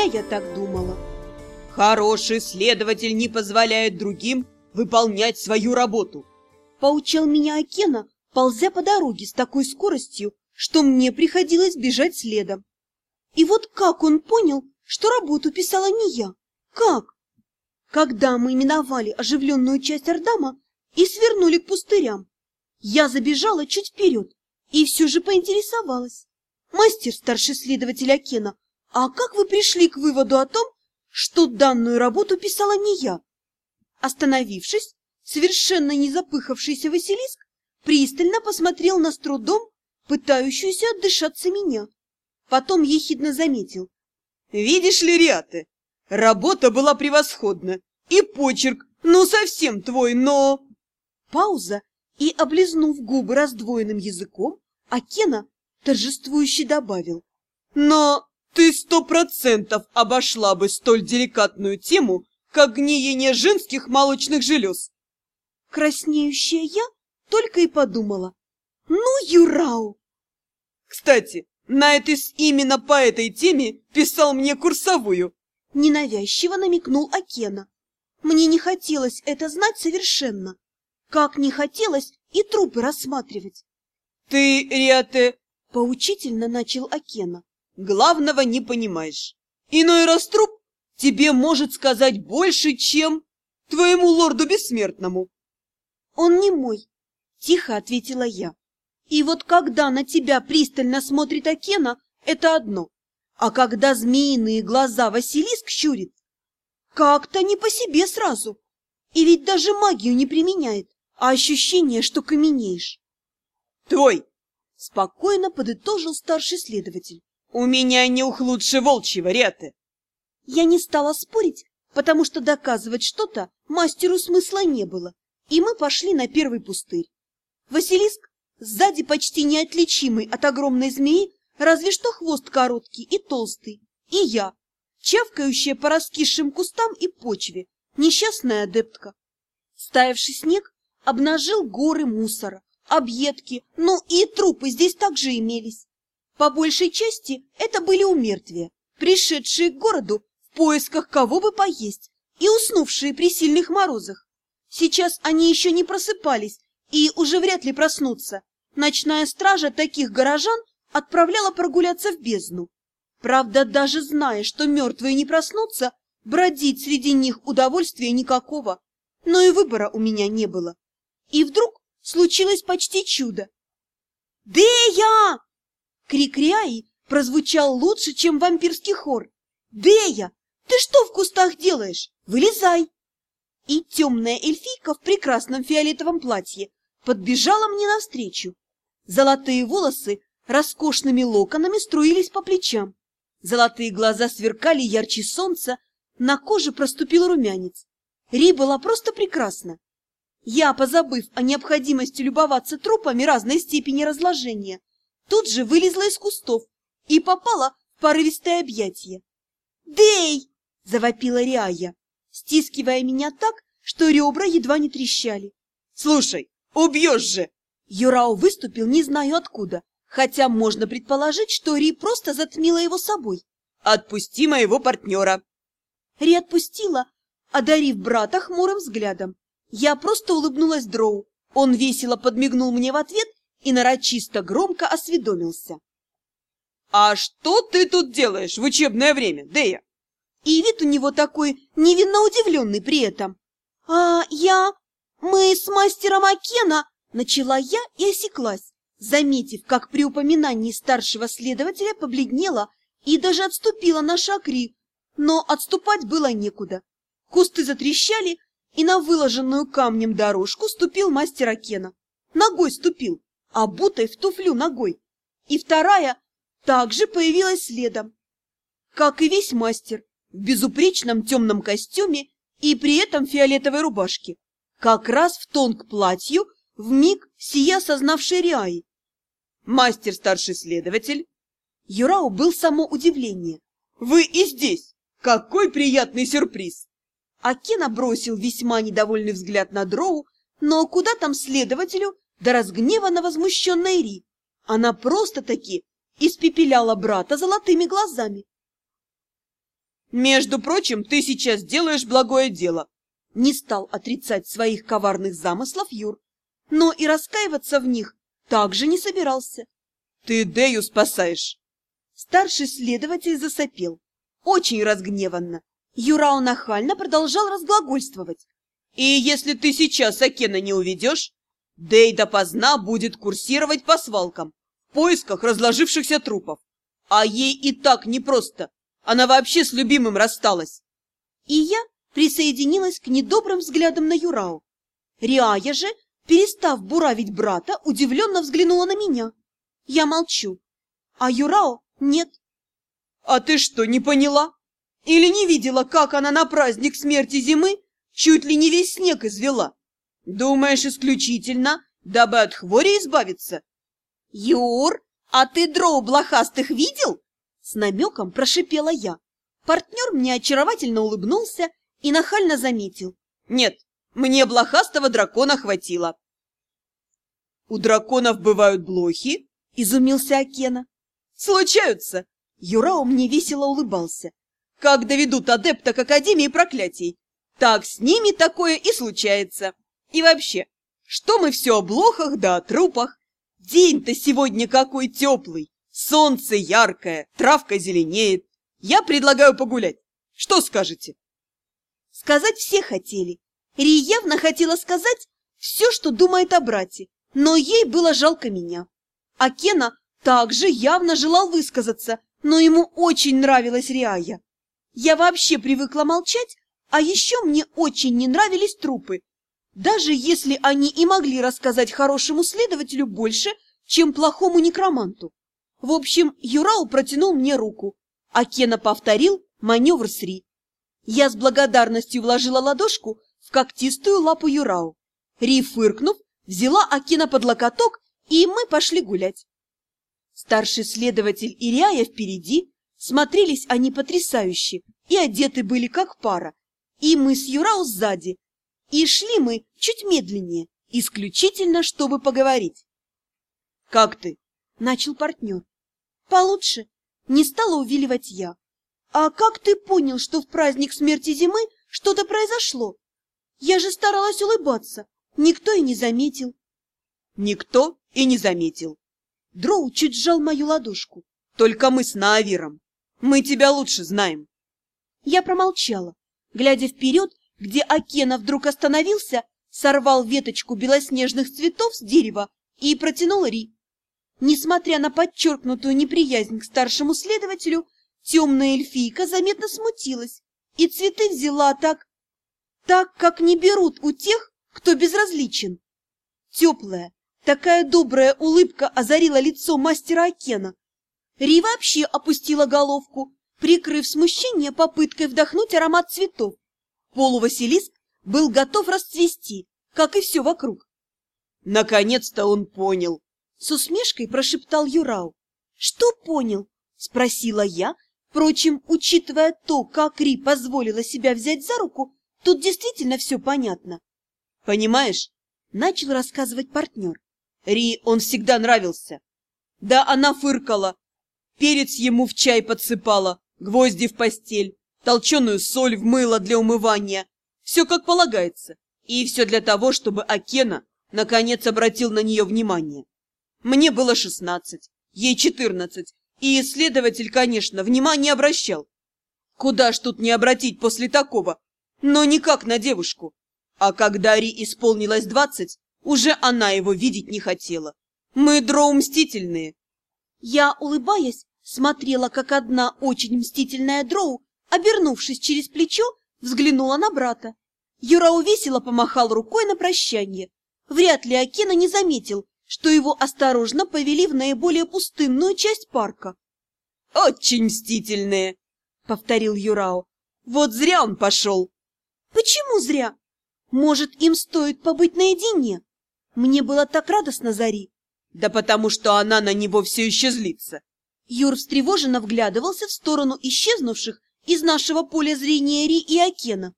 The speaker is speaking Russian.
Зря я так думала. Хороший следователь не позволяет другим выполнять свою работу. Поучал меня Акена, ползя по дороге с такой скоростью, что мне приходилось бежать следом. И вот как он понял, что работу писала не я? Как? Когда мы миновали оживленную часть Ордама и свернули к пустырям, я забежала чуть вперед и все же поинтересовалась. Мастер, старший следователь Акена, а как вы пришли к выводу о том, что данную работу писала не я? Остановившись, совершенно не запыхавшийся Василиск пристально посмотрел на с трудом пытающуюся отдышаться меня. Потом ехидно заметил. «Видишь ли, Риаты, работа была превосходна, и почерк, ну, совсем твой, но...» Пауза, и, облизнув губы раздвоенным языком, Акена торжествующе добавил. «Но ты сто процентов обошла бы столь деликатную тему, как гниение женских молочных желез!» Краснеющая я только и подумала. «Ну, Юрау!» Кстати, на этой именно по этой теме писал мне курсовую. Ненавязчиво намекнул Акена. Мне не хотелось это знать совершенно. Как не хотелось и трупы рассматривать. Ты, Риате, поучительно начал Акена. Главного не понимаешь. Иной раз труп тебе может сказать больше, чем твоему лорду бессмертному. Он не мой, тихо ответила я. И вот когда на тебя пристально смотрит Акена, это одно. А когда змеиные глаза Василиск щурит, как-то не по себе сразу. И ведь даже магию не применяет, а ощущение, что каменеешь. Твой! Спокойно подытожил старший следователь. У меня нюх лучше волчьего, Ряты. Я не стала спорить, потому что доказывать что-то мастеру смысла не было, и мы пошли на первый пустырь. Василиск Сзади почти неотличимый от огромной змеи, разве что хвост короткий и толстый. И я, чавкающая по раскисшим кустам и почве, несчастная адептка. Стаявший снег обнажил горы мусора, объедки, ну и трупы здесь также имелись. По большей части это были умертвия, пришедшие к городу в поисках кого бы поесть и уснувшие при сильных морозах. Сейчас они еще не просыпались и уже вряд ли проснутся, Ночная стража таких горожан отправляла прогуляться в бездну. Правда, даже зная, что мертвые не проснутся, бродить среди них удовольствия никакого. Но и выбора у меня не было. И вдруг случилось почти чудо. «Дея!» Крик Риаи прозвучал лучше, чем вампирский хор. «Дея, ты что в кустах делаешь? Вылезай!» И темная эльфийка в прекрасном фиолетовом платье подбежала мне навстречу. Золотые волосы роскошными локонами струились по плечам. Золотые глаза сверкали ярче солнца, на коже проступил румянец. Ри была просто прекрасна. Я, позабыв о необходимости любоваться трупами разной степени разложения, тут же вылезла из кустов и попала в порывистое объятие. «Дей!» — завопила Риая, стискивая меня так, что ребра едва не трещали. «Слушай, убьешь же!» Юрао выступил не знаю откуда, хотя можно предположить, что Ри просто затмила его собой. «Отпусти моего партнера!» Ри отпустила, одарив брата хмурым взглядом. Я просто улыбнулась Дроу. Он весело подмигнул мне в ответ и нарочисто громко осведомился. «А что ты тут делаешь в учебное время, Дея?» И вид у него такой невинно удивленный при этом. «А я... Мы с мастером Акена Начала я и осеклась, заметив, как при упоминании старшего следователя побледнела и даже отступила на шаг Ри, но отступать было некуда. Кусты затрещали, и на выложенную камнем дорожку ступил мастер Акена. Ногой ступил, обутой в туфлю ногой. И вторая также появилась следом. Как и весь мастер, в безупречном темном костюме и при этом фиолетовой рубашке. Как раз в тон к платью в миг сия сознавший Риай. Мастер старший следователь. Юрау был само удивление. Вы и здесь! Какой приятный сюрприз! Акена бросил весьма недовольный взгляд на Дроу, но куда там следователю, да разгневанно возмущенной Ри. Она просто-таки испепеляла брата золотыми глазами. Между прочим, ты сейчас делаешь благое дело. Не стал отрицать своих коварных замыслов Юр, но и раскаиваться в них также не собирался. Ты Дею спасаешь. Старший следователь засопел, очень разгневанно. Юрау нахально продолжал разглагольствовать. И если ты сейчас Акена не уведешь, Дей допоздна будет курсировать по свалкам в поисках разложившихся трупов. А ей и так непросто. Она вообще с любимым рассталась. И я присоединилась к недобрым взглядам на Юрау. Риая же, перестав буравить брата, удивленно взглянула на меня. Я молчу. А Юрао нет. А ты что, не поняла? Или не видела, как она на праздник смерти зимы чуть ли не весь снег извела? Думаешь, исключительно, дабы от хвори избавиться? Юр, а ты дроу блохастых видел? С намеком прошипела я. Партнер мне очаровательно улыбнулся и нахально заметил. Нет, мне блохастого дракона хватило. У драконов бывают блохи? Изумился Акена. Случаются. Юрао мне весело улыбался. Как доведут адепта к Академии проклятий, так с ними такое и случается. И вообще, что мы все о блохах да о трупах? День-то сегодня какой теплый, солнце яркое, травка зеленеет. Я предлагаю погулять. Что скажете? Сказать все хотели. Ри явно хотела сказать все, что думает о брате, но ей было жалко меня. А Кена также явно желал высказаться, но ему очень нравилась Риая. Я вообще привыкла молчать, а еще мне очень не нравились трупы. Даже если они и могли рассказать хорошему следователю больше, чем плохому некроманту. В общем, Юрау протянул мне руку, а Кена повторил маневр с Ри. Я с благодарностью вложила ладошку в когтистую лапу Юрау. Ри, фыркнув, взяла Акена под локоток, и мы пошли гулять. Старший следователь и Риая впереди, смотрелись они потрясающе, и одеты были как пара, и мы с Юрау сзади, и шли мы чуть медленнее, исключительно, чтобы поговорить. — Как ты? — начал партнер. — Получше. Не стала увиливать я. — А как ты понял, что в праздник смерти зимы что-то произошло? Я же старалась улыбаться. Никто и не заметил. — Никто и не заметил. Дроу чуть сжал мою ладошку. — Только мы с Наавиром. Мы тебя лучше знаем. Я промолчала, глядя вперед где Акена вдруг остановился, сорвал веточку белоснежных цветов с дерева и протянул Ри. Несмотря на подчеркнутую неприязнь к старшему следователю, темная эльфийка заметно смутилась и цветы взяла так, так, как не берут у тех, кто безразличен. Теплая, такая добрая улыбка озарила лицо мастера Акена. Ри вообще опустила головку, прикрыв смущение попыткой вдохнуть аромат цветов. Полувасилиск был готов расцвести, как и все вокруг. Наконец-то он понял. С усмешкой прошептал Юрау. Что понял? Спросила я. Впрочем, учитывая то, как Ри позволила себя взять за руку, тут действительно все понятно. Понимаешь? Начал рассказывать партнер. Ри он всегда нравился. Да она фыркала, перец ему в чай подсыпала, гвозди в постель толченую соль в мыло для умывания. Все как полагается. И все для того, чтобы Акена наконец обратил на нее внимание. Мне было шестнадцать, ей четырнадцать, и исследователь, конечно, внимание обращал. Куда ж тут не обратить после такого? Но никак на девушку. А когда Ри исполнилось двадцать, уже она его видеть не хотела. Мы дроу мстительные. Я, улыбаясь, смотрела, как одна очень мстительная дроу Обернувшись через плечо, взглянула на брата. Юра увесело помахал рукой на прощание. Вряд ли Акена не заметил, что его осторожно повели в наиболее пустынную часть парка. — Очень мстительные, — повторил Юрао. — Вот зря он пошел. — Почему зря? Может, им стоит побыть наедине? Мне было так радостно Зари. — Да потому что она на него все еще злится. Юр встревоженно вглядывался в сторону исчезнувших из нашего поля зрения Ри и Акена.